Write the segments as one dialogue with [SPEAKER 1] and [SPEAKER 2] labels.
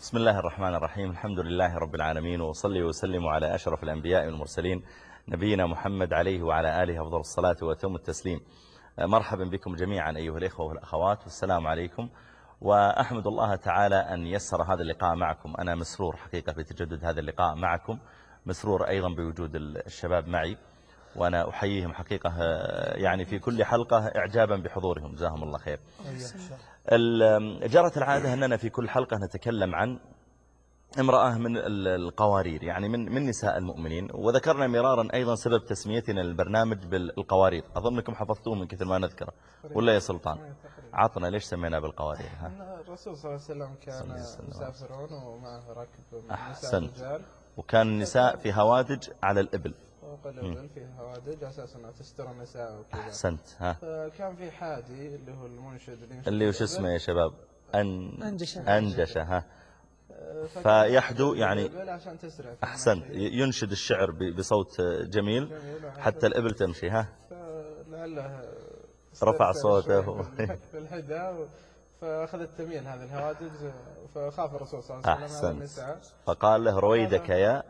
[SPEAKER 1] بسم الله الرحمن الرحيم. الحمد لله رب العالمين وصلي وسلم على أشرف الأنبياء والمرسلين نبينا محمد عليه وعلى آله أفضل الصلاة وتم التسليم. مرحبا بكم جميعا أيها الإخوة والأخوات والسلام عليكم. وأحمد الله تعالى أن يسر هذا اللقاء معكم. أنا مسرور حقيقة بتجدد هذا اللقاء معكم مسرور أيضا بوجود الشباب معي. وأنا أحييهم حقيقة يعني في كل حلقة إعجابا بحضورهم. جزاهم الله خير. جرت العادة أننا في كل حلقة نتكلم عن امرأة من القوارير يعني من من نساء المؤمنين. وذكرنا مرارا أيضا سبب تسميتنا للبرنامج بالقوارير. أظنكم حفظتوه من كثر ما نذكره ولا يا سلطان؟ عطنا ليش سمينا بالقوارير؟
[SPEAKER 2] ها؟ الرسول صلى الله عليه وسلم كان مسافرون ومعه راكب
[SPEAKER 1] أحسنت. وكان النساء في هوادج على الإبل.
[SPEAKER 2] فوق الإبل في هوادج أساسا تستر النساء وكذا.
[SPEAKER 1] أحسنت ها.
[SPEAKER 2] فكان في حادي اللي هو المنشد اللي,
[SPEAKER 1] اللي وش اسمه يا شباب؟ أن
[SPEAKER 3] أنجشة.
[SPEAKER 1] أنجشة ها. فيحدو يعني
[SPEAKER 2] عشان تسرع
[SPEAKER 1] أحسنت ينشد الشعر بصوت جميل حتى الإبل تمشي ها. رفع صوته.
[SPEAKER 2] في فأخذ التميل هذه الهوادج فخاف الرسول صلى الله عليه وسلم
[SPEAKER 1] فقال له رويدك يا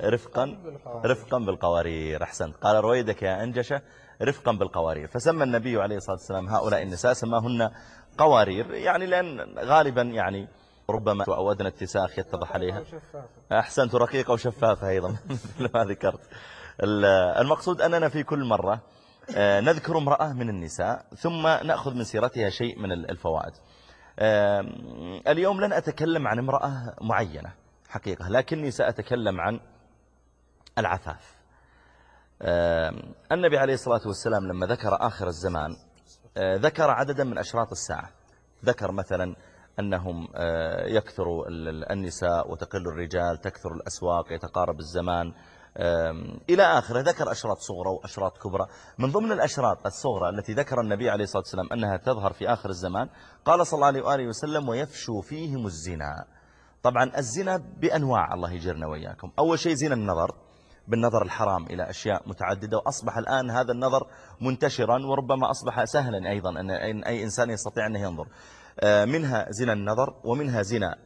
[SPEAKER 1] رفقا رفقا بالقوارير. أحسنت. قال رويدك يا أنجشة رفقا بالقوارير. فسمى النبي عليه الصلاة والسلام هؤلاء النساء سماهن قوارير. يعني لأن غالبا يعني ربما أودنا اتساخ يتضح عليها. أحسنت. رقيقة وشفافة أيضا. مثل ما ذكرت. المقصود أننا في كل مرة نذكر امرأة من النساء ثم نأخذ من سيرتها شيء من الفوائد. اليوم لن أتكلم عن امرأة معينة حقيقة لكني سأتكلم عن العفاف. النبي عليه الصلاة والسلام لما ذكر آخر الزمان ذكر عددا من أشراط الساعة. ذكر مثلا أنهم يكثر النساء وتقل الرجال تكثر الأسواق يتقارب الزمان. إلى آخره ذكر أشراط صغرى وأشراط كبرى. من ضمن الأشراط الصغرى التي ذكر النبي عليه الصلاة والسلام أنها تظهر في آخر الزمان قال صلى الله عليه وسلم ويفشو فيهم الزنا. طبعا الزنا بأنواع الله يجرنا وإياكم. أول شيء زنا النظر بالنظر الحرام إلى أشياء متعددة وأصبح الآن هذا النظر منتشرا وربما أصبح سهلا أيضا أن أي إنسان يستطيع أنه ينظر. منها زنا النظر ومنها زنا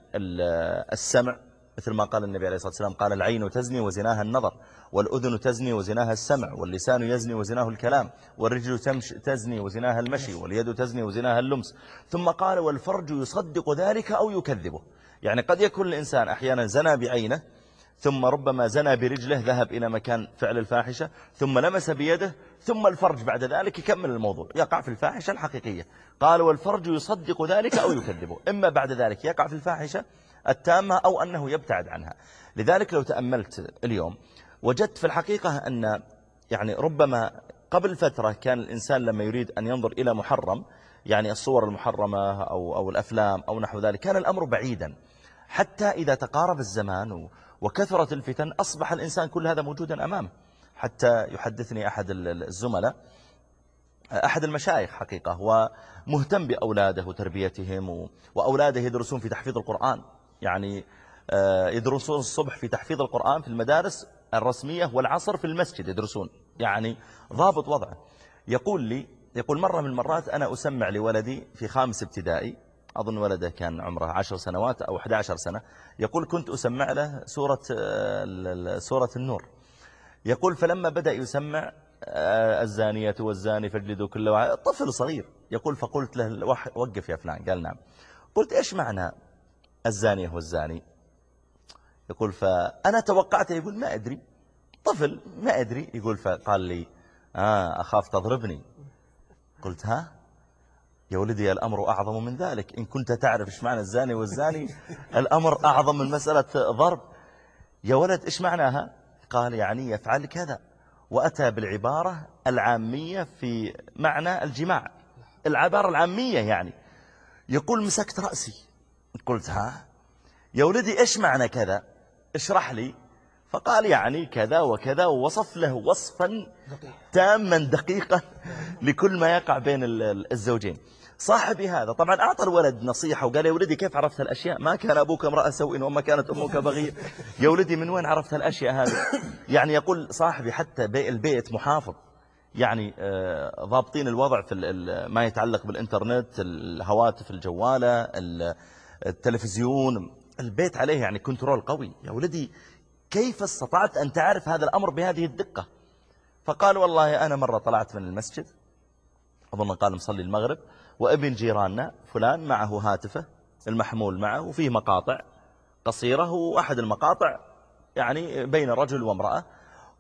[SPEAKER 1] السمع مثل ما قال النبي عليه الصلاة والسلام قال العين تزني وزناها النظر والأذن تزني وزناها السمع واللسان يزني وزناه الكلام والرجل تزني وزناها المشي واليد تزني وزناها اللمس. ثم قال والفرج يصدق ذلك أو يكذبه. يعني قد يكون الإنسان أحيانا زنى بعينه ثم ربما زنى برجله ذهب إلى مكان فعل الفاحشة ثم لمس بيده ثم الفرج بعد ذلك يكمل الموضوع يقع في الفاحشة الحقيقية. قال والفرج يصدق ذلك أو يكذبه. إما بعد ذلك يقع في الفاحشة التامة أو أنه يبتعد عنها. لذلك لو تأملت اليوم وجدت في الحقيقة أن يعني ربما قبل فترة كان الإنسان لما يريد أن ينظر إلى محرم يعني الصور المحرمة أو, أو الأفلام أو نحو ذلك كان الأمر بعيدا. حتى إذا تقارب الزمان وكثرت الفتن أصبح الإنسان كل هذا موجودا أمامه. حتى يحدثني أحد الزملاء أحد المشايخ حقيقة ومهتم بأولاده وتربيتهم وأولاده يدرسون في تحفيظ القرآن. يعني يدرسون الصبح في تحفيظ القرآن في المدارس الرسمية والعصر في المسجد يدرسون. يعني ضابط وضعه. يقول لي يقول مرة من المرات أنا أسمع لولدي في خامس ابتدائي أظن ولده كان عمره عشر سنوات أو 11 سنة يقول كنت أسمع له سورة, سورة النور. يقول فلما بدأ يسمع الزانية والزاني فاجلدوا كل واحد طفل صغير. يقول فقلت له وقف يا فلان. قال نعم. قلت إيش معنى الزانية والزاني يقول فأنا توقعت يقول ما أدري. طفل ما أدري. يقول فقال لي آه أخاف تضربني. قلت ها؟ يا ولدي الأمر أعظم من ذلك. إن كنت تعرف إيش معنى الزاني والزاني الأمر أعظم من مسألة ضرب. يا ولد إيش معناها قال يعني يفعل كذا. وأتى بالعبارة العامية في معنى الجماع. العبارة العامية يعني. يقول مسكت رأسي. قلت ها يا ولدي إيش معنى كذا؟ اشرح لي. فقال يعني كذا وكذا ووصف له وصفا تاما دقيقا لكل ما يقع بين الزوجين. صاحبي هذا طبعا أعطى الولد نصيحة وقال يا ولدي كيف عرفت الأشياء ما كان أبوك امرأة سوء وما كانت أمك بغية. يا ولدي من وين عرفت الأشياء هذه؟ يعني يقول صاحبي حتى البيت محافظ. يعني ضابطين الوضع في ما يتعلق بالإنترنت الهواتف الجوالة التلفزيون البيت عليه يعني كنترول قوي. يا ولدي كيف استطعت أن تعرف هذا الأمر بهذه الدقة؟ فقال والله أنا مرة طلعت من المسجد أظن قال مصلي المغرب وابن جيراننا فلان معه هاتفه المحمول معه وفيه مقاطع قصيرة وأحد المقاطع يعني بين رجل وامرأة.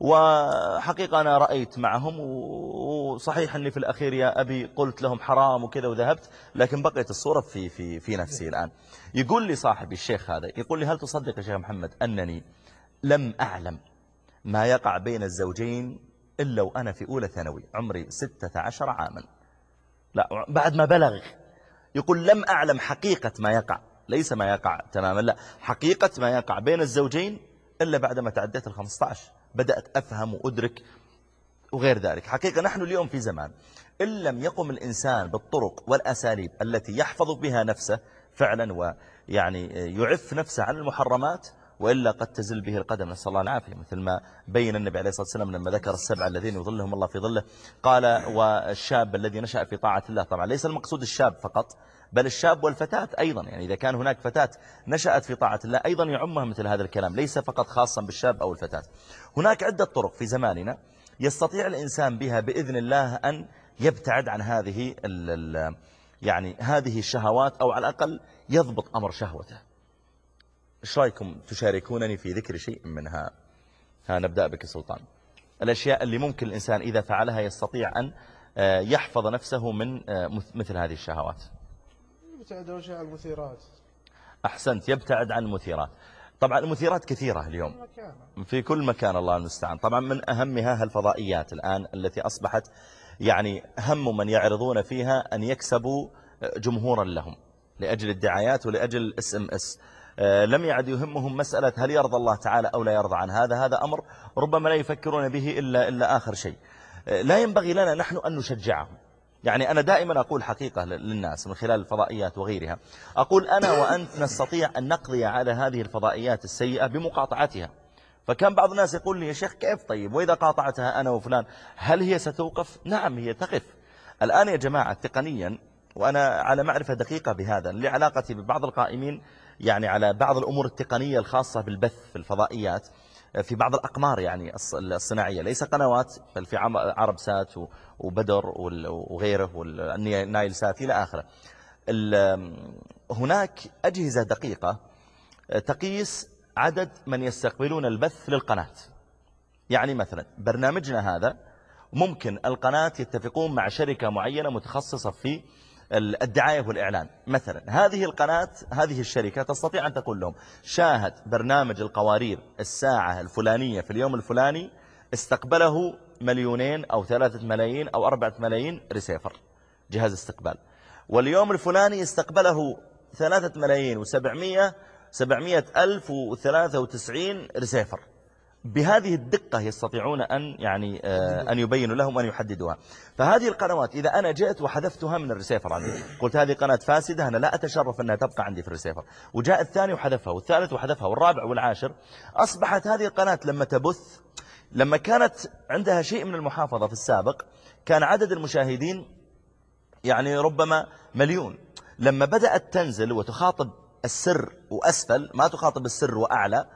[SPEAKER 1] وحقيقة أنا رأيت معهم وصحيح أني في الأخير يا أبي قلت لهم حرام وكذا وذهبت لكن بقيت الصورة في, في, في نفسي الآن. يقول لي صاحبي الشيخ هذا يقول لي هل تصدق يا شيخ محمد أنني لم أعلم ما يقع بين الزوجين إلا وأنا في أولى ثانوي عمري ستة عشر عاما؟ لا بعد ما بلغ. يقول لم أعلم حقيقة ما يقع ليس ما يقع تماما لا حقيقة ما يقع بين الزوجين إلا بعدما تعديت الخمسة عشر. بدأت أفهم وأدرك وغير ذلك. حقيقة نحن اليوم في زمان إن لم يقم الإنسان بالطرق والأساليب التي يحفظ بها نفسه فعلا ويعني يعف نفسه عن المحرمات وإلا قد تزل به القدم. نسأل الله العافية. مثل ما بين النبي عليه الصلاة والسلام لما ذكر السبع الذين يظلهم الله في ظله قال والشاب الذي نشأ في طاعة الله طبعا ليس المقصود الشاب فقط بل الشاب والفتاة أيضا. يعني إذا كان هناك فتاة نشأت في طاعة الله أيضا يعمها مثل هذا الكلام ليس فقط خاصا بالشاب أو الفتاة. هناك عدة طرق في زماننا يستطيع الإنسان بها بإذن الله أن يبتعد عن هذه يعني هذه الشهوات أو على الأقل يضبط أمر شهوته. إيش رأيكم تشاركونني في ذكر شيء منها؟ ها نبدأ بك سلطان. الأشياء اللي ممكن الإنسان إذا فعلها يستطيع أن آه، يحفظ نفسه من آه، مثل هذه الشهوات.
[SPEAKER 2] يبتعد أول شيء عن المثيرات.
[SPEAKER 1] أحسنت يبتعد عن المثيرات. طبعا المثيرات كثيرة اليوم. في كل مكان. الله المستعان. طبعا من أهمها الفضائيات الآن التي أصبحت يعني هم من يعرضون فيها أن يكسبوا جمهورا لهم لأجل الدعايات ولأجل الإس إم إس. لم يعد يهمهم مسألة هل يرضى الله تعالى أو لا يرضى عن هذا. هذا أمر ربما لا يفكرون به إلا, إلا آخر شيء. لا ينبغي لنا نحن أن نشجعهم. يعني أنا دائما أقول حقيقة للناس من خلال الفضائيات وغيرها. أقول أنا وأنت نستطيع أن نقضي على هذه الفضائيات السيئة بمقاطعتها. فكان بعض الناس يقول لي يا شيخ كيف طيب؟ وإذا قاطعتها أنا وفلان هل هي ستوقف؟ نعم هي تقف. الآن يا جماعة تقنيا وأنا على معرفة دقيقة بهذا لعلاقتي ببعض القائمين يعني على بعض الأمور التقنية الخاصة بالبث في الفضائيات في بعض الأقمار يعني الصناعية. ليس قنوات بل في عرب سات وبدر وغيره والنايل سات إلى آخره. هناك أجهزة دقيقة تقيس عدد من يستقبلون البث للقناة. يعني مثلا برنامجنا هذا ممكن القناة يتفقون مع شركة معينة متخصصة في الدعاية والإعلان. مثلا هذه القناة هذه الشركة تستطيع أن تقول لهم شاهد برنامج القوارير الساعة الفلانية في اليوم الفلاني استقبله مليونين أو ثلاثة ملايين أو أربعة ملايين ريسيفر جهاز استقبال. واليوم الفلاني استقبله ثلاثة ملايين وسبعمية سبعمية ألف وثلاثة وتسعين ريسيفر. بهذه الدقة يستطيعون أن يعني آه، أن يبينوا لهم وأن يحددوها. فهذه القنوات إذا أنا جئت وحذفتها من الريسيفر عندي. قلت هذه قناة فاسدة أنا لا أتشرف أنها تبقى عندي في الريسيفر. وجاء الثاني وحذفها والثالث وحذفها والرابع والعاشر. أصبحت هذه القناة لما تبث لما كانت عندها شيء من المحافظة في السابق كان عدد المشاهدين يعني ربما مليون. لما بدأت تنزل وتخاطب السر وأسفل ما تخاطب السر وأعلى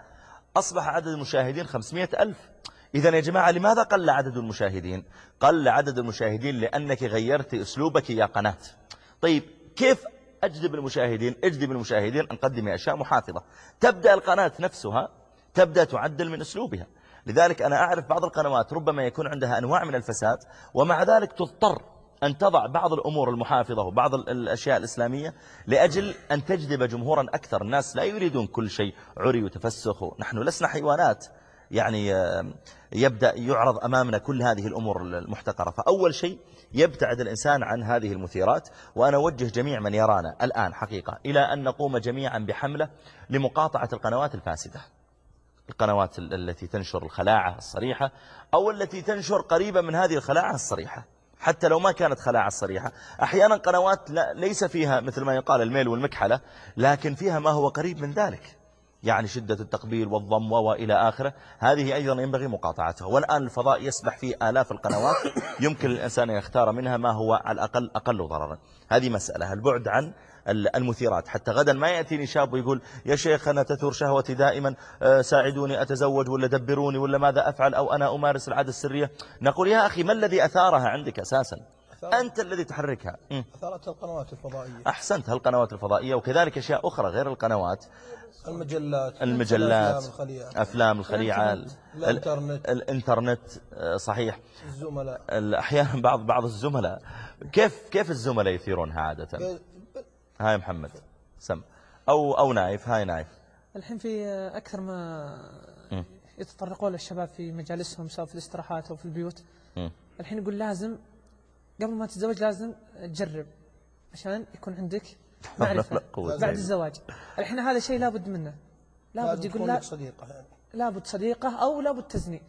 [SPEAKER 1] أصبح عدد المشاهدين 500 ألف. إذا يا جماعة لماذا قل عدد المشاهدين؟ قل عدد المشاهدين لأنك غيرت أسلوبك يا قناة. طيب كيف أجذب المشاهدين؟ اجذب المشاهدين أن قدم أشياء محافظة. تبدأ القناة نفسها تبدأ تعدل من أسلوبها. لذلك أنا أعرف بعض القنوات ربما يكون عندها أنواع من الفساد ومع ذلك تضطر أن تضع بعض الأمور المحافظة وبعض الأشياء الإسلامية لأجل أن تجذب جمهورا أكثر. الناس لا يريدون كل شيء عري وتفسخ. نحن لسنا حيوانات. يعني يبدأ يعرض أمامنا كل هذه الأمور المحتقرة. فأول شيء يبتعد الإنسان عن هذه المثيرات وأنا أوجه جميع من يرانا الآن حقيقة إلى أن نقوم جميعا بحملة لمقاطعة القنوات الفاسدة. القنوات التي تنشر الخلاعة الصريحة أو التي تنشر قريبا من هذه الخلاعة الصريحة. حتى لو ما كانت خلاعة صريحة. أحيانا قنوات لا ليس فيها مثل ما يقال الميل والمكحلة لكن فيها ما هو قريب من ذلك. يعني شدة التقبيل والضم وإلى آخره. هذه أيضا ينبغي مقاطعتها. والآن الفضاء يسبح في آلاف القنوات. يمكن الإنسان يختار منها ما هو على الأقل أقل ضررا. هذه مسألة. البعد عن المثيرات. حتى غدا ما يأتيني شاب ويقول يا شيخ أنا تثور شهوتي دائما آه، ساعدوني أتزوج ولا دبروني ولا ماذا أفعل أو أنا أمارس العادة السرية. نقول يا أخي ما الذي أثارها عندك أساسا؟ أنت الذي تحركها. م.
[SPEAKER 3] أثارتها القنوات الفضائية.
[SPEAKER 1] أحسنت هالقنوات الفضائية وكذلك أشياء أخرى غير القنوات.
[SPEAKER 3] المجلات
[SPEAKER 1] المجلات أفلام الخليعة ال-
[SPEAKER 3] الإنترنت.
[SPEAKER 1] الإنترنت. آه، صحيح.
[SPEAKER 3] الزملاء.
[SPEAKER 1] ال- أحيانا بعض بعض الزملاء. كيف كيف الزملاء يثيرونها عادة؟ هاي محمد سم. أو أو نايف هاي نايف.
[SPEAKER 4] الحين في أكثر ما. يتطرقون للشباب في مجالسهم سواء في الاستراحات أو في البيوت.
[SPEAKER 1] مم.
[SPEAKER 4] الحين يقول لازم قبل ما تتزوج لازم تجرب. عشان يكون عندك
[SPEAKER 1] لا
[SPEAKER 4] معرفة
[SPEAKER 1] قوة
[SPEAKER 4] بعد الزواج. الحين هذا شيء لابد منه. لابد يقول لا
[SPEAKER 3] صديقة يعني.
[SPEAKER 4] لابد صديقة أو لابد تزني.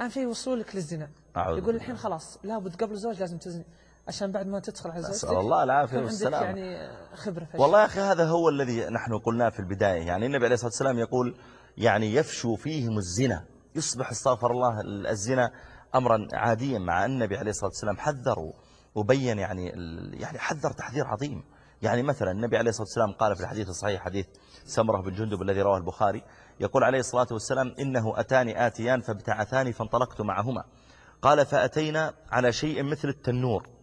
[SPEAKER 4] أهم شيء يوصلوا لك للزنا يقول. الحين خلاص لابد قبل الزواج لازم تزني. عشان بعد ما تدخل على زوجتك
[SPEAKER 1] أسأل الله
[SPEAKER 4] عندك
[SPEAKER 1] والسلامة
[SPEAKER 4] يعني خبرة في
[SPEAKER 1] والله يا أخي هذا هو الذي نحن قلناه في البداية. يعني النبي عليه الصلاة والسلام يقول يعني يفشو فيهم الزنا. يصبح استغفر الله الزنا أمرا عاديا مع النبي عليه الصلاة والسلام. حذر وبين يعني يعني حذر تحذير عظيم. يعني مثلا النبي عليه الصلاة والسلام قال في الحديث الصحيح حديث سمرة بن جندب الذي رواه البخاري يقول عليه الصلاة والسلام إنه أتاني آتيان فابتعثاني فانطلقت معهما. قال فأتينا على شيء مثل التنور.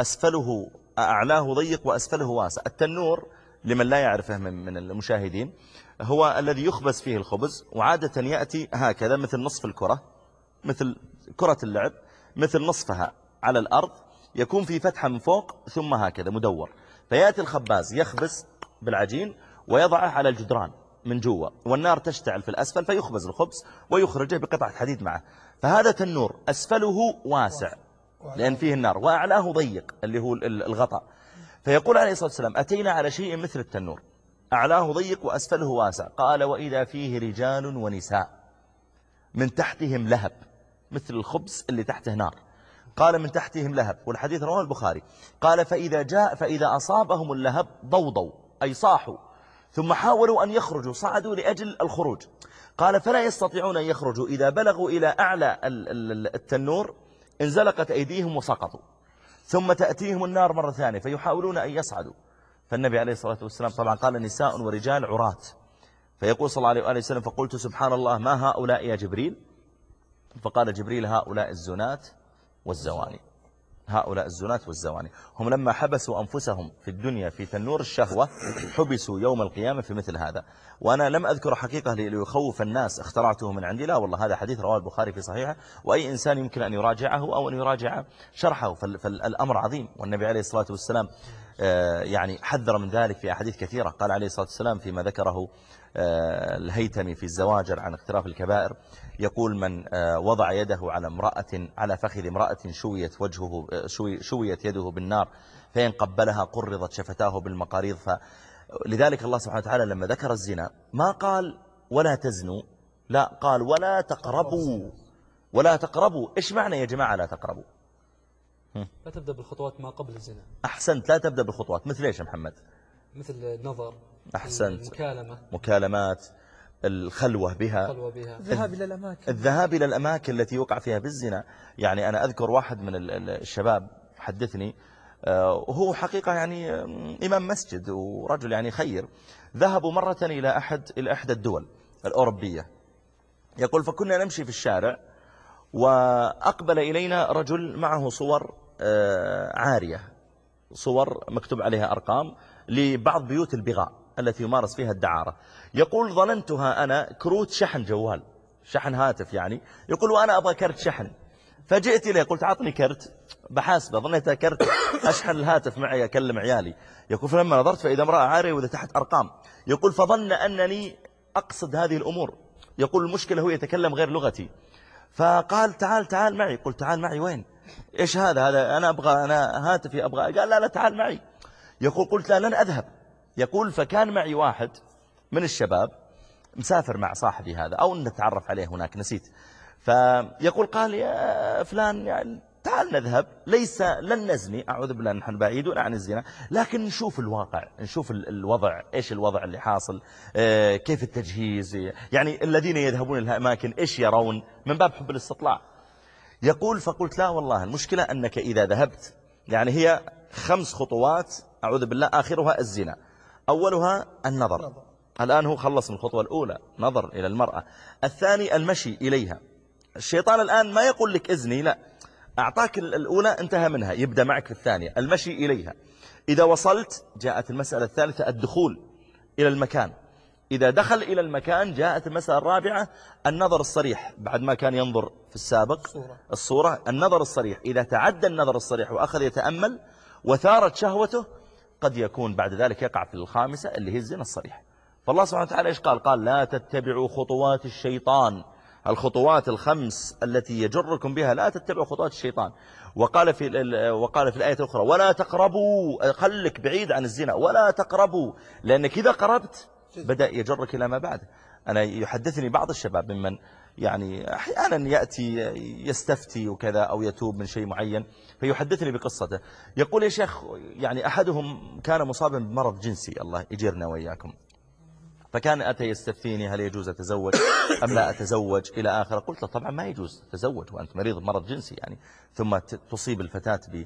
[SPEAKER 1] أسفله أعلاه ضيق وأسفله واسع. التنور لمن لا يعرفه من المشاهدين هو الذي يخبز فيه الخبز وعادة يأتي هكذا مثل نصف الكرة مثل كرة اللعب مثل نصفها على الأرض يكون في فتحة من فوق ثم هكذا مدور. فيأتي الخباز يخبز بالعجين ويضعه على الجدران من جوا والنار تشتعل في الأسفل فيخبز الخبز ويخرجه بقطعة حديد معه. فهذا تنور أسفله واسع. لأن فيه النار. وأعلاه ضيق اللي هو ال- الغطاء. فيقول عليه الصلاة والسلام أتينا على شيء مثل التنور. أعلاه ضيق وأسفله واسع. قال وإذا فيه رجال ونساء من تحتهم لهب مثل الخبز اللي تحته نار. قال من تحتهم لهب. والحديث رواه البخاري. قال فإذا جاء فإذا أصابهم اللهب ضوضوا أي صاحوا. ثم حاولوا أن يخرجوا صعدوا لأجل الخروج. قال فلا يستطيعون أن يخرجوا. إذا بلغوا إلى أعلى ال- ال- التنور انزلقت أيديهم وسقطوا. ثم تأتيهم النار مرة ثانية فيحاولون أن يصعدوا. فالنبي عليه الصلاة والسلام طبعا قال نساء ورجال عراة. فيقول صلى الله عليه وآله وسلم فقلت سبحان الله ما هؤلاء يا جبريل؟ فقال جبريل هؤلاء الزنات والزواني. هؤلاء الزنات والزواني. هم لما حبسوا أنفسهم في الدنيا في تنور الشهوة حبسوا يوم القيامة في مثل هذا. وأنا لم أذكر حقيقة ليخوف الناس اخترعته من عندي لا والله. هذا حديث رواه البخاري في صحيحه. وأي إنسان يمكن أن يراجعه أو أن يراجع شرحه. فال- فالأمر عظيم. والنبي عليه الصلاة والسلام آه، يعني حذر من ذلك في أحاديث كثيرة. قال عليه الصلاة والسلام فيما ذكره آه، الهيتمي في الزواجر عن اقتراف الكبائر. يقول من آه، وضع يده على امرأة على فخذ امرأة شويت وجهه آه، شوي شويت يده بالنار فإن قبلها قرضت شفتاه بالمقاريض. لذلك الله سبحانه وتعالى لما ذكر الزنا ما قال ولا تزنوا لا قال ولا تقربوا ولا تقربوا. إيش معنى يا جماعة لا تقربوا؟
[SPEAKER 5] لا تبدأ بالخطوات ما قبل الزنا.
[SPEAKER 1] أحسنت لا تبدأ بالخطوات. مثل إيش محمد؟
[SPEAKER 5] مثل النظر
[SPEAKER 1] أحسنت.
[SPEAKER 5] المكالمة.
[SPEAKER 1] مكالمات. الخلوة بها.
[SPEAKER 5] الخلوة بها.
[SPEAKER 4] الذهاب إلى الأماكن.
[SPEAKER 1] الذهاب إلى الأماكن التي يقع فيها بالزنا. يعني أنا أذكر واحد من ال- ال- الشباب حدثني آه، وهو حقيقة يعني إمام مسجد ورجل يعني خير. ذهبوا مرة إلى أحد إلى إحدى الدول الأوروبية. يقول فكنا نمشي في الشارع وأقبل إلينا رجل معه صور آه، عارية. صور مكتوب عليها أرقام لبعض بيوت البغاء التي يمارس فيها الدعارة. يقول ظننتها أنا كروت شحن جوال شحن هاتف يعني يقول وأنا أبغى كرت شحن. فجئت إليه قلت عطني كرت. بحاسبة ظنيتها كرت أشحن الهاتف معي أكلم عيالي. يقول فلما نظرت فإذا امرأة عارية وإذا تحت أرقام. يقول فظن أنني أقصد هذه الأمور. يقول المشكلة هو يتكلم غير لغتي. فقال تعال تعال معي. قلت تعال معي وين؟ إيش هذا؟ هذا أنا أبغى أنا هاتفي أبغى. قال لا لا تعال معي. يقول قلت لا لن أذهب. يقول فكان معي واحد من الشباب مسافر مع صاحبي هذا أو نتعرف عليه هناك نسيت. فيقول قال يا فلان يعني تعال نذهب ليس لن نزني أعوذ بالله نحن بعيدون عن الزنا لكن نشوف الواقع نشوف ال- الوضع إيش الوضع اللي حاصل آه، كيف التجهيز يعني الذين يذهبون إلى الأماكن إيش يرون من باب حب الاستطلاع. يقول فقلت لا والله المشكلة أنك إذا ذهبت يعني هي خمس خطوات أعوذ بالله آخرها الزنا أولها النظر.
[SPEAKER 3] نظر.
[SPEAKER 1] الآن هو خلص من الخطوة الأولى نظر إلى المرأة. الثاني المشي إليها. الشيطان الآن ما يقول لك إذني لا. أعطاك ال- الأولى انتهى منها يبدأ معك في الثانية. المشي إليها. إذا وصلت جاءت المسألة الثالثة الدخول إلى المكان. إذا دخل إلى المكان جاءت المسألة الرابعة النظر الصريح. بعد ما كان ينظر في السابق
[SPEAKER 3] الصورة.
[SPEAKER 1] الصورة النظر الصريح. إذا تعدى النظر الصريح وأخذ يتأمل وثارت شهوته قد يكون بعد ذلك يقع في الخامسة اللي هي الزنا الصريح فالله سبحانه وتعالى إيش قال؟ قال لا تتبعوا خطوات الشيطان. الخطوات الخمس التي يجركم بها لا تتبعوا خطوات الشيطان. وقال في ال- وقال في الآية الأخرى ولا تقربوا خلك بعيد عن الزنا ولا تقربوا لأنك إذا قربت بدأ يجرك إلى ما بعد. أنا يحدثني بعض الشباب ممن يعني أحيانا يأتي يستفتي وكذا أو يتوب من شيء معين فيحدثني بقصته. يقول يا شيخ يعني أحدهم كان مصابا بمرض جنسي الله يجيرنا وإياكم. فكان أتى يستفتيني هل يجوز أتزوج أم لا أتزوج إلى آخر قلت له طبعا ما يجوز تزوج وأنت مريض بمرض جنسي يعني ثم تصيب الفتاة ب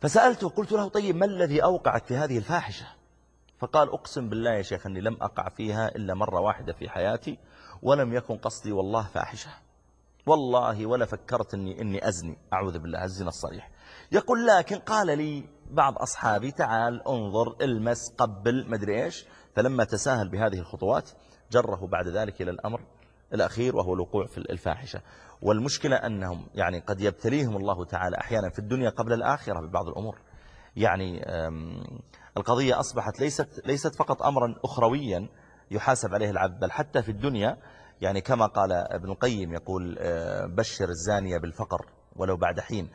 [SPEAKER 1] فسألته قلت له طيب ما الذي أوقعك في هذه الفاحشة؟ فقال أقسم بالله يا شيخ أني لم أقع فيها إلا مرة واحدة في حياتي ولم يكن قصدي والله فاحشة. والله ولا فكرت أني, إني أزني. أعوذ بالله الزنا الصريح. يقول لكن قال لي بعض أصحابي تعال انظر المس قبل مدري إيش. فلما تساهل بهذه الخطوات جره بعد ذلك إلى الأمر الأخير وهو الوقوع في الفاحشة. والمشكلة أنهم يعني قد يبتليهم الله تعالى أحيانا في الدنيا قبل الآخرة ببعض الأمور. يعني القضية أصبحت ليست, ليست فقط أمرا أخرويا يحاسب عليه العبد بل حتى في الدنيا. يعني كما قال ابن القيم يقول آه، بشر الزانية بالفقر ولو بعد حين.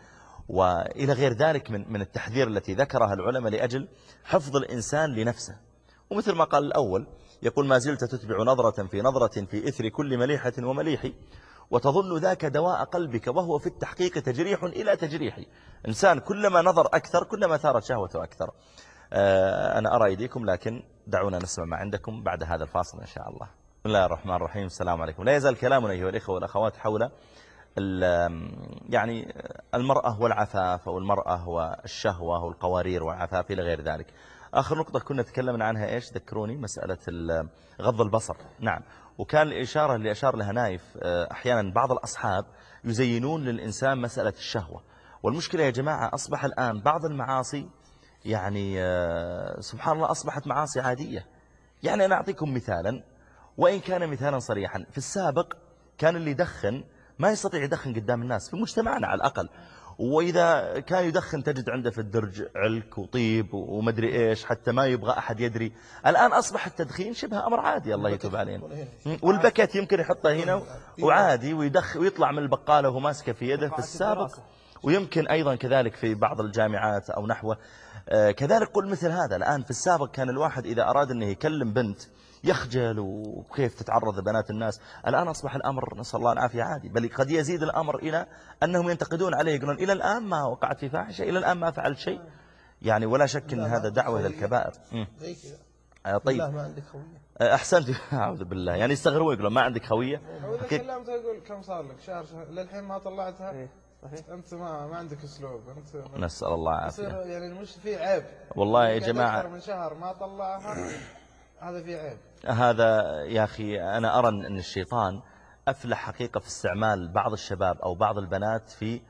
[SPEAKER 1] وإلى غير ذلك من من التحذير التي ذكرها العلماء لأجل حفظ الإنسان لنفسه. ومثل ما قال الأول يقول ما زلت تتبع نظرة في نظرة في إثر كل مليحة ومليح وتظن ذاك دواء قلبك وهو في التحقيق تجريح إلى تجريح إنسان كلما نظر أكثر كلما ثارت شهوته أكثر. آه، أنا أرى أيديكم لكن دعونا نسمع ما عندكم بعد هذا الفاصل إن شاء الله. بسم الله الرحمن الرحيم. السلام عليكم. لا يزال كلامنا أيها الإخوة والأخوات حول يعني المرأة والعفاف أو المرأة والشهوة والقوارير والعفاف إلى غير ذلك. آخر نقطة كنا تكلمنا عنها إيش؟ ذكروني مسألة غض البصر. نعم. وكان الإشارة اللي أشار لها نايف آه، أحيانا بعض الأصحاب يزينون للإنسان مسألة الشهوة. والمشكلة يا جماعة أصبح الآن بعض المعاصي يعني آه، سبحان الله أصبحت معاصي عادية. يعني أنا أعطيكم مثالا وإن كان مثالا صريحا في السابق كان اللي يدخن ما يستطيع يدخن قدام الناس في مجتمعنا على الأقل. وإذا كان يدخن تجد عنده في الدرج علك وطيب ومدري إيش حتى ما يبغى أحد يدري. الآن أصبح التدخين شبه أمر عادي الله يتوب علينا. والبكت يمكن يحطه هنا وعادي ويدخ ويطلع من البقالة وهو ماسكه في يده في السابق. ويمكن أيضا كذلك في بعض الجامعات أو نحوه. آه، كذلك قل مثل هذا. الآن في السابق كان الواحد إذا أراد أنه يكلم بنت يخجل وكيف تتعرض بنات الناس. الآن أصبح الأمر نسأل الله العافية عادي بل قد يزيد الأمر إلى أنهم ينتقدون عليه يقولون إلى الآن ما وقعت في فاحشة إلى الآن ما فعلت شيء. يعني ولا شك أن هذا دعوة إلى الكبائر.
[SPEAKER 3] زي كذا.
[SPEAKER 1] آه، طيب.
[SPEAKER 3] ما عندك خوية.
[SPEAKER 1] آه، أحسنت. أعوذ بالله. يعني يستغربون يقولون ما عندك خوية؟
[SPEAKER 2] يقول كم صار لك؟ شهر شهر. للحين ما طلعتها؟
[SPEAKER 4] إيه،
[SPEAKER 2] أنت ما ما عندك أسلوب. أنت
[SPEAKER 1] نسأل الله
[SPEAKER 2] يصير
[SPEAKER 1] العافية
[SPEAKER 2] يعني مش في عيب.
[SPEAKER 1] والله يا
[SPEAKER 2] أكثر من شهر ما طلعها. هذا في عيب.
[SPEAKER 1] هذا يا أخي أنا أرى أن الشيطان أفلح حقيقة في استعمال بعض الشباب أو بعض البنات في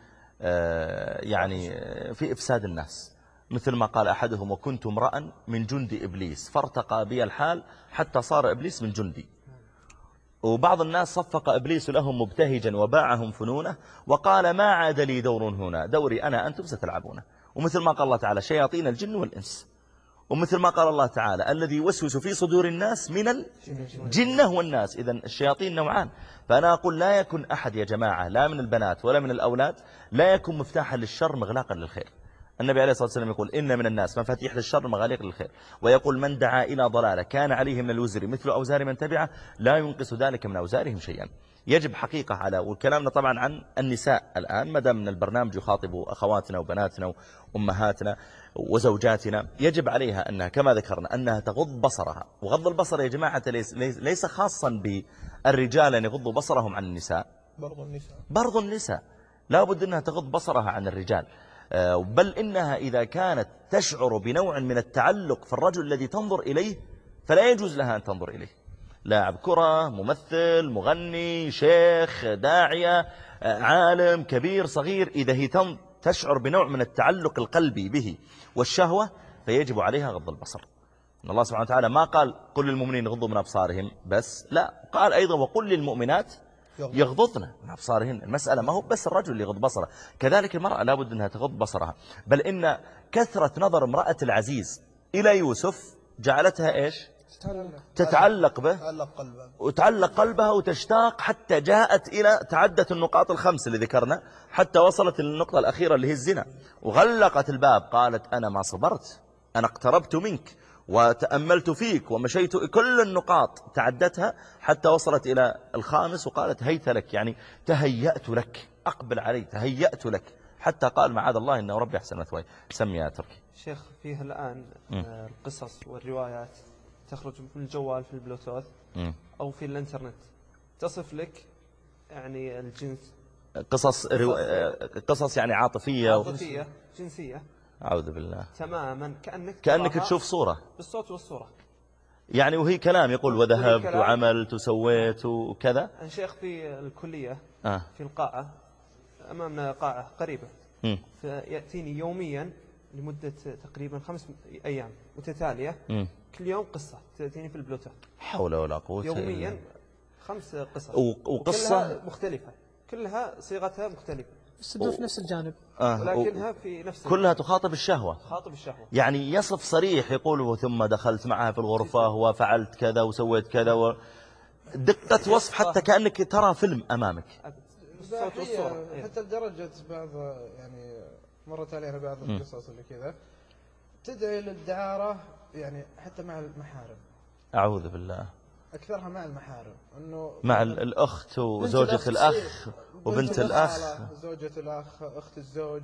[SPEAKER 1] آه، يعني آه، في إفساد الناس. مثل ما قال أحدهم وكنت امرأ من جند إبليس فارتقى بي الحال حتى صار إبليس من جندي. وبعض الناس صفق إبليس لهم مبتهجا وباعهم فنونه وقال ما عاد لي دور هنا دوري أنا أنتم ستلعبونه. ومثل ما قال الله تعالى شياطين الجن والإنس. ومثل ما قال الله تعالى الذي يوسوس في صدور الناس من الجنة والناس. إذا الشياطين نوعان. فأنا أقول لا يكن أحد يا جماعة لا من البنات ولا من الأولاد لا يكن مفتاحا للشر مغلاقا للخير. النبي عليه الصلاة والسلام يقول إن من الناس مفاتيح للشر مغاليق للخير. ويقول من دعا إلى ضلالة كان عليه من الوزر مثل أوزار من تبعه لا ينقص ذلك من أوزارهم شيئا. يجب حقيقة على وكلامنا طبعا عن النساء الآن ما دام من البرنامج يخاطب أخواتنا وبناتنا وأمهاتنا وزوجاتنا يجب عليها أنها كما ذكرنا أنها تغض بصرها. وغض البصر يا جماعة ليس, ليس, خاصا بالرجال أن يغضوا بصرهم عن النساء.
[SPEAKER 3] برضو النساء.
[SPEAKER 1] برضو النساء. لا بد أنها تغض بصرها عن الرجال. بل إنها إذا كانت تشعر بنوع من التعلق في الرجل الذي تنظر إليه فلا يجوز لها أن تنظر إليه. لاعب كرة ممثل مغني شيخ داعية آه، عالم كبير صغير إذا هي تشعر بنوع من التعلق القلبي به والشهوة فيجب عليها غض البصر. إن الله سبحانه وتعالى ما قال قل للمؤمنين يغضوا من أبصارهم بس لا قال أيضا وقل للمؤمنات
[SPEAKER 3] يغضضن.
[SPEAKER 1] يغضضن من أبصارهن المسألة ما هو بس الرجل اللي يغض بصره. كذلك المرأة لابد أنها تغض بصرها. بل إن كثرة نظر امرأة العزيز إلى يوسف جعلتها إيش؟ تتعلق به. وتعلق قلبها وتشتاق حتى جاءت إلى تعدت النقاط الخمس اللي ذكرنا حتى وصلت للنقطة الأخيرة اللي هي الزنا. وغلقت الباب قالت أنا ما صبرت أنا اقتربت منك. وتأملت فيك ومشيت كل النقاط. تعدتها حتى وصلت إلى الخامس وقالت هيت لك يعني تهيأت لك أقبل علي تهيأت لك. حتى قال معاذ الله إنه ربي أحسن مثواي سمي يا تركي.
[SPEAKER 6] شيخ فيه الآن آه، القصص والروايات تخرج في الجوال في البلوتوث. أو في الإنترنت. تصف لك يعني الجنس.
[SPEAKER 1] قصص رو... قصص يعني عاطفية. و...
[SPEAKER 6] عاطفية جنسية.
[SPEAKER 1] أعوذ بالله.
[SPEAKER 6] تماما. كأنك
[SPEAKER 1] كأنك تشوف صورة.
[SPEAKER 6] بالصوت والصورة.
[SPEAKER 1] يعني وهي كلام يقول وذهبت. وعملت وسويت وكذا.
[SPEAKER 6] شيخ في الكلية
[SPEAKER 1] آه.
[SPEAKER 6] في القاعة أمامنا قاعة قريبة. فيأتيني يوميا لمدة تقريبا خمس أيام متتالية. كل يوم قصة تأتيني في البلوتوث
[SPEAKER 1] حول ولا قوة
[SPEAKER 6] يوميا. خمس قصص.
[SPEAKER 1] وقصة؟
[SPEAKER 6] مختلفة. كلها صيغتها مختلفة.
[SPEAKER 4] بس تدور في نفس الجانب.
[SPEAKER 1] آه.
[SPEAKER 6] ولكنها في نفس
[SPEAKER 1] كلها تخاطب الشهوة.
[SPEAKER 6] خاطب الشهوة.
[SPEAKER 1] يعني يصف صريح يقول ثم دخلت معها في الغرفة وفعلت كذا وسويت كذا و... دقة وصف حتى كأنك ترى فيلم أمامك.
[SPEAKER 6] أيوة.
[SPEAKER 2] حتى لدرجة بعض يعني مرت علينا بعض القصص اللي كذا تدعي للدعارة يعني حتى مع المحارم.
[SPEAKER 1] أعوذ بالله.
[SPEAKER 2] أكثرها مع المحارم أنه
[SPEAKER 1] مع ال- الأخت وزوجة الأخ وبنت الأخ
[SPEAKER 2] الخالة، زوجة الأخ أخت الزوج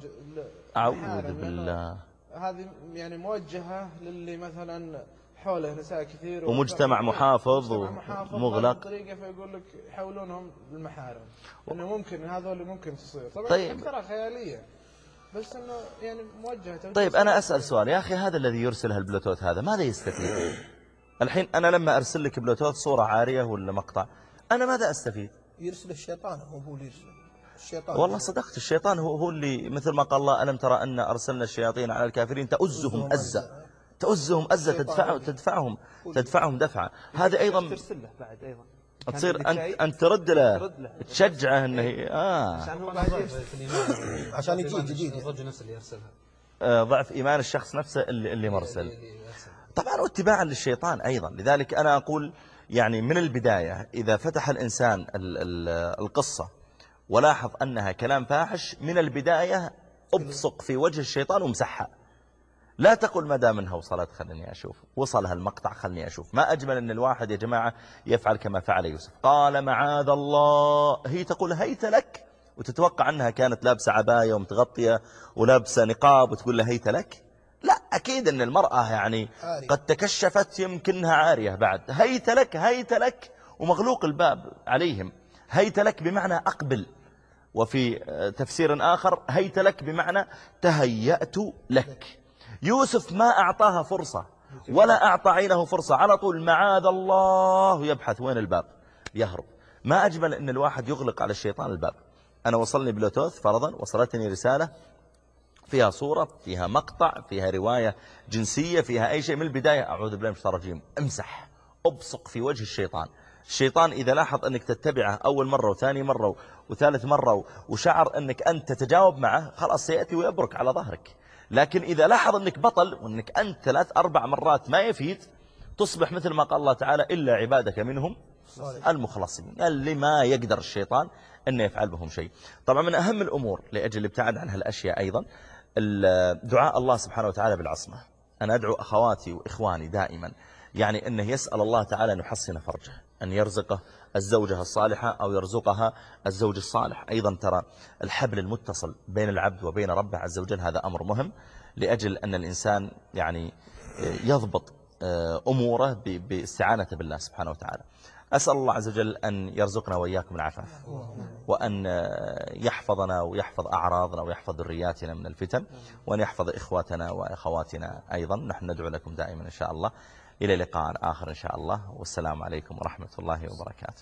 [SPEAKER 2] لأنه
[SPEAKER 1] بالله
[SPEAKER 2] هذه يعني موجهة للي مثلا حوله نساء كثير
[SPEAKER 1] ومجتمع محافظ
[SPEAKER 2] مجتمع محافظ
[SPEAKER 1] ومغلق.
[SPEAKER 2] بطريقة فيقول لك يحولونهم المحارم إنه ممكن هذول ممكن تصير طبعا
[SPEAKER 1] طيب.
[SPEAKER 2] أكثرها خيالية بس إنه يعني موجهة
[SPEAKER 1] طيب أنا
[SPEAKER 2] صحيح.
[SPEAKER 1] أسأل سؤال يا أخي هذا الذي يرسل هالبلوتوث هذا ماذا يستفيد الحين أنا لما أرسل لك بلوتوث صورة عارية ولا مقطع أنا ماذا أستفيد؟
[SPEAKER 3] يرسل الشيطان هو هو اللي يرسل. الشيطان
[SPEAKER 1] والله صدقت الشيطان هو هو اللي مثل ما قال الله ألم ترى أن أرسلنا الشياطين على الكافرين تؤزهم أزة. تؤزهم أزة تدفع تدفعهم تدفعهم دفعة. هذا أيضا
[SPEAKER 6] ترسل له بعد أيضا.
[SPEAKER 1] تصير أنت أنت ترد له. تشجعه أنه آه.
[SPEAKER 6] عشان
[SPEAKER 3] يجيد يعني.
[SPEAKER 5] الرجل نفسه اللي يرسلها.
[SPEAKER 1] آه، ضعف إيمان الشخص نفسه اللي, اللي مرسل.
[SPEAKER 5] اللي يرسل
[SPEAKER 1] طبعا واتباعا للشيطان أيضا. لذلك أنا أقول يعني من البداية إذا فتح الإنسان ال- ال- القصة ولاحظ أنها كلام فاحش من البداية أبصق في وجه الشيطان ومسحها. لا تقل ما دام منها وصلت خلني أشوف. وصلها المقطع خلني أشوف. ما أجمل أن الواحد يا جماعة يفعل كما فعل يوسف. قال معاذ الله. هي تقول هيت لك. وتتوقع أنها كانت لابسة عباية ومتغطية ولابسة نقاب وتقول له هيت لك. لا أكيد أن المرأة يعني
[SPEAKER 3] عارية.
[SPEAKER 1] قد تكشفت يمكنها عارية بعد. هيت لك هيت لك ومغلوق الباب عليهم. هيت لك بمعنى أقبل. وفي آه، تفسير آخر هيت لك بمعنى تهيأت لك. يوسف ما أعطاها فرصة ولا أعطى عينه فرصة. على طول معاذ الله يبحث وين الباب؟ يهرب. ما أجمل أن الواحد يغلق على الشيطان الباب. أنا وصلني بلوتوث فرضا وصلتني رسالة. فيها صورة فيها مقطع فيها رواية جنسية فيها أي شيء من البداية. أعوذ بالله من الشيطان الرجيم. امسح أبصق في وجه الشيطان. الشيطان إذا لاحظ أنك تتبعه أول مرة وثاني مرة وثالث مرة وشعر أنك أنت تتجاوب معه خلاص سيأتي ويبرك على ظهرك. لكن إذا لاحظ أنك بطل وأنك أنت ثلاث أربع مرات ما يفيد تصبح مثل ما قال الله تعالى إلا عبادك منهم المخلصين. اللي ما يقدر الشيطان أنه يفعل بهم شيء. طبعا من أهم الأمور لأجل الابتعاد عن هالأشياء أيضا دعاء الله سبحانه وتعالى بالعصمة. أنا أدعو أخواتي وإخواني دائما. يعني أنه يسأل الله تعالى أن يحصن فرجه أن يرزقه الزوجة الصالحة أو يرزقها الزوج الصالح. أيضا ترى الحبل المتصل بين العبد وبين ربه عز وجل هذا أمر مهم لأجل أن الإنسان يعني يضبط آه، أموره ب- باستعانته بالله سبحانه وتعالى. أسأل الله عز وجل أن يرزقنا وإياكم العفاف وأن يحفظنا ويحفظ أعراضنا ويحفظ ذرياتنا من الفتن. وأن يحفظ إخواتنا وأخواتنا أيضا. نحن ندعو لكم دائما إن شاء الله. إلى لقاء آخر إن شاء الله. والسلام عليكم ورحمة الله وبركاته.